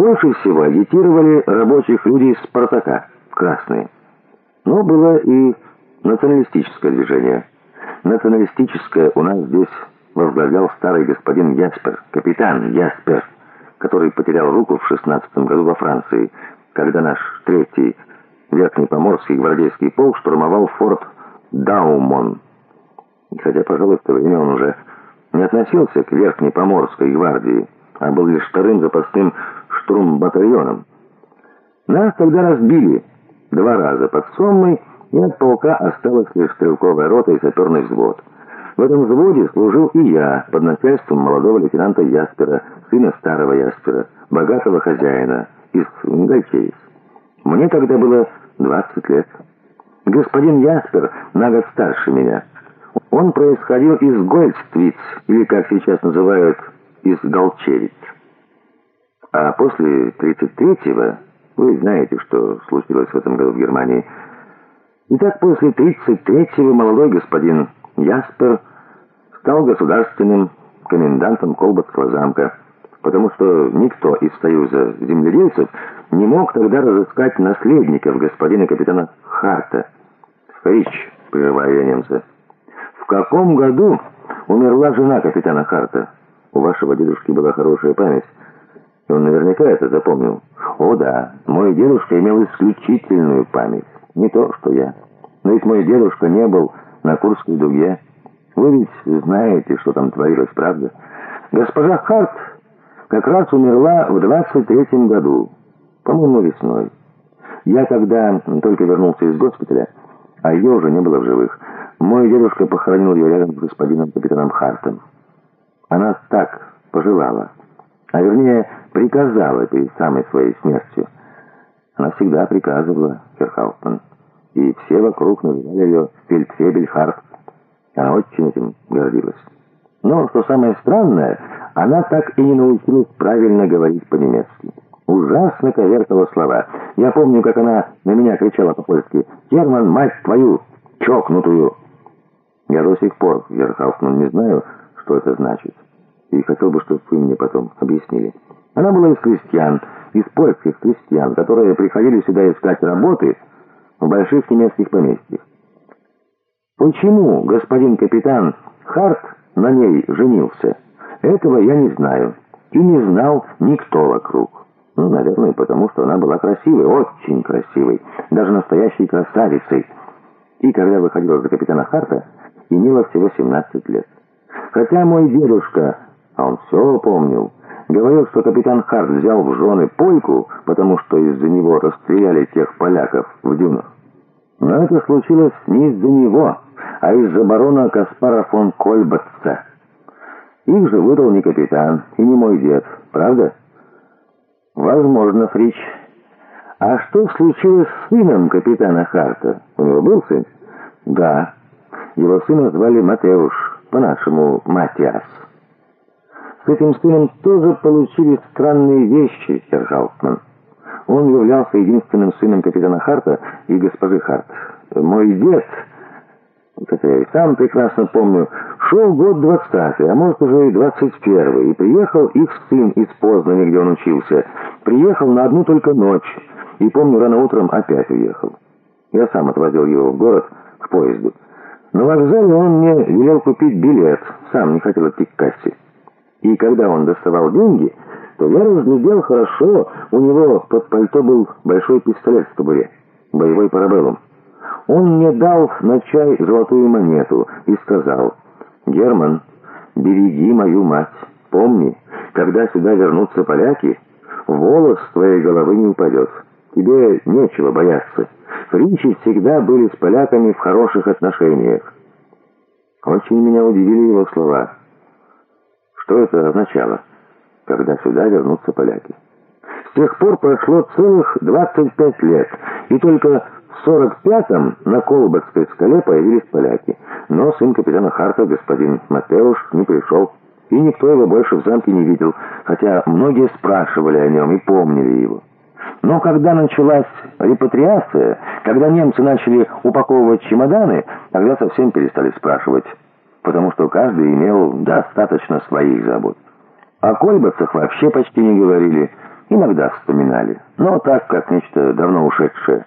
Больше всего агитировали рабочих люди из «Спартака», красные. Но было и националистическое движение. Националистическое у нас здесь возглавлял старый господин Яспер, капитан Яспер, который потерял руку в 16 году во Франции, когда наш третий Верхний Поморский гвардейский полк штурмовал форт Даумон. И хотя, пожалуй, в то время он уже не относился к Верхней Поморской гвардии, а был лишь вторым запасным штурмбатальоном. Нас тогда разбили два раза под Соммой, и от полка осталась лишь стрелковая рота и саперный взвод. В этом взводе служил и я, под начальством молодого лейтенанта Яспера, сына старого Яспера, богатого хозяина, из Гальчеис. Мне тогда было 20 лет. Господин Яспер на год старше меня. Он происходил из Гольдствиц, или, как сейчас называют, из Галчевиц. А после 33-го, вы знаете, что случилось в этом году в Германии. Итак, после 33-го молодой господин Яспер стал государственным комендантом Колбатского замка, потому что никто из Союза земледельцев не мог тогда разыскать наследников господина капитана Харта. «Фрич», — прерываю я немца, — «в каком году умерла жена капитана Харта? У вашего дедушки была хорошая память». И он наверняка это запомнил. О да, мой дедушка имел исключительную память. Не то, что я. Но ведь мой дедушка не был на Курской дуге. Вы ведь знаете, что там творилось, правда? Госпожа Харт как раз умерла в 23-м году, по-моему, весной. Я когда только вернулся из госпиталя, а ее уже не было в живых, мой дедушка похоронил ее рядом с господином капитаном Хартом. Она так пожелала а вернее приказала перед самой своей смертью. Она всегда приказывала, Ферхауптон, и все вокруг называли ее Фельдфебель-Харт. Она очень этим гордилась. Но, что самое странное, она так и не научилась правильно говорить по-немецки. Ужасно коверкала слова. Я помню, как она на меня кричала по-польски «Герман, мать твою, чокнутую!» Я до сих пор, Верхауфман, не знаю, что это значит и хотел бы, чтобы вы мне потом объяснили. Она была из крестьян, из польских крестьян, которые приходили сюда искать работы в больших немецких поместьях. Почему господин капитан Харт на ней женился? Этого я не знаю. И не знал никто вокруг. Ну, наверное, потому что она была красивой, очень красивой, даже настоящей красавицей. И когда выходила за капитана Харта, имела всего 17 лет. Хотя мой дедушка а он все помнил. Говорил, что капитан Харт взял в жены польку, потому что из-за него расстреляли тех поляков в дюнах. Но это случилось не из-за него, а из-за барона Каспара фон Кольбатца. Их же выдал не капитан и не мой дед, правда? Возможно, Фрич. А что случилось с сыном капитана Харта? У него был сын? Да. Его сына звали Матеуш, по-нашему Матиас. Этим сыном тоже получились странные вещи, сержантман. Он являлся единственным сыном капитана Харта и госпожи Харт. Мой дед, как я и сам прекрасно помню, шел год двадцатый, а может уже и двадцать первый, и приехал их сын из Познани, где он учился. Приехал на одну только ночь, и помню, рано утром опять уехал. Я сам отвозил его в город к поезду. На вокзале он мне велел купить билет, сам не хотел идти к кассе. И когда он доставал деньги, то я разглядел хорошо, у него под пальто был большой пистолет в кобуре, боевой парабеллум. Он мне дал на чай золотую монету и сказал, «Герман, береги мою мать. Помни, когда сюда вернутся поляки, волос твоей головы не упадет. Тебе нечего бояться. Фричи всегда были с поляками в хороших отношениях». Очень меня удивили его слова. Что это означало, когда сюда вернутся поляки? С тех пор прошло целых 25 лет, и только в 45-м на Колбатской скале появились поляки. Но сын капитана Харта, господин Матеуш, не пришел, и никто его больше в замке не видел, хотя многие спрашивали о нем и помнили его. Но когда началась репатриация, когда немцы начали упаковывать чемоданы, тогда совсем перестали спрашивать потому что каждый имел достаточно своих забот. О кольбацах вообще почти не говорили. Иногда вспоминали, но так, как нечто давно ушедшее.